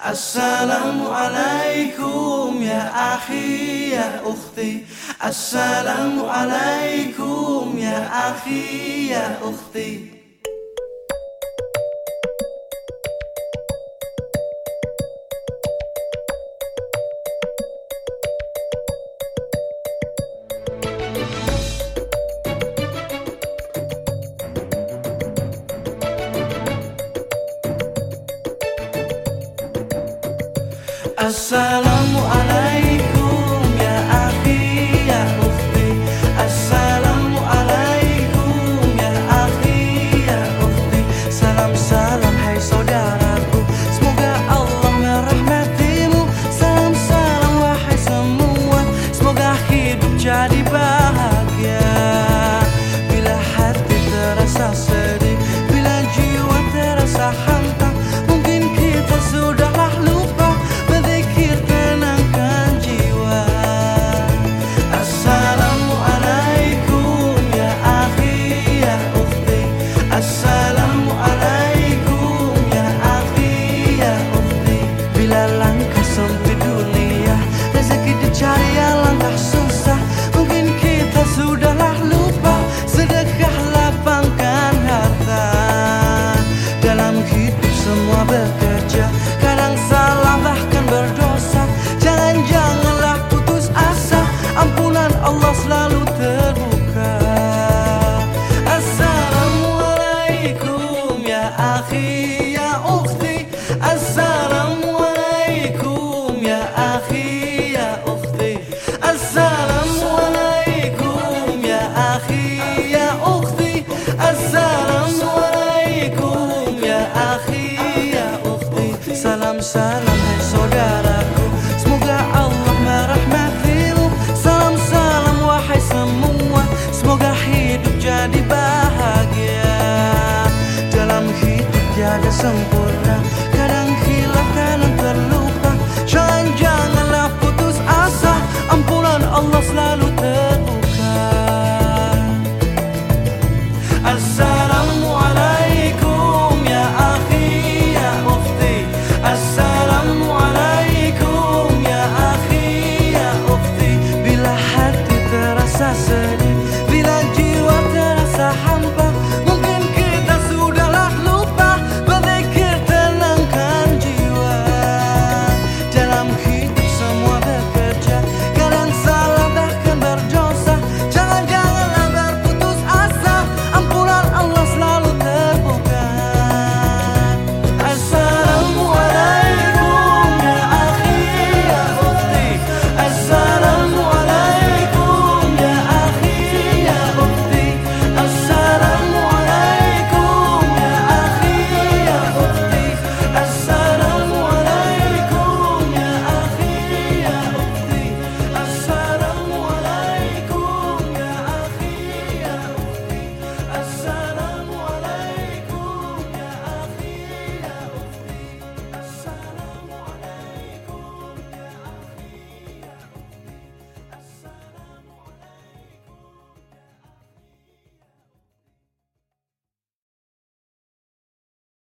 Assalamualaikum ya akhi ya ukhti Assalamualaikum ya akhi ya ukhti Assalamualaikum ya akhi ya ukhti Assalamualaikum ya akhi ya ukhti Salam salam hai saudaraku. Semoga Allah merahmatimu. Salam salam wahai semua. Semoga hidup jadi Salam hai saudaraku. Semoga Allah merahmatimu. Salam salam wahai semua. Semoga hidup jadi bahagia. Dalam hidup tiada sempurna cosas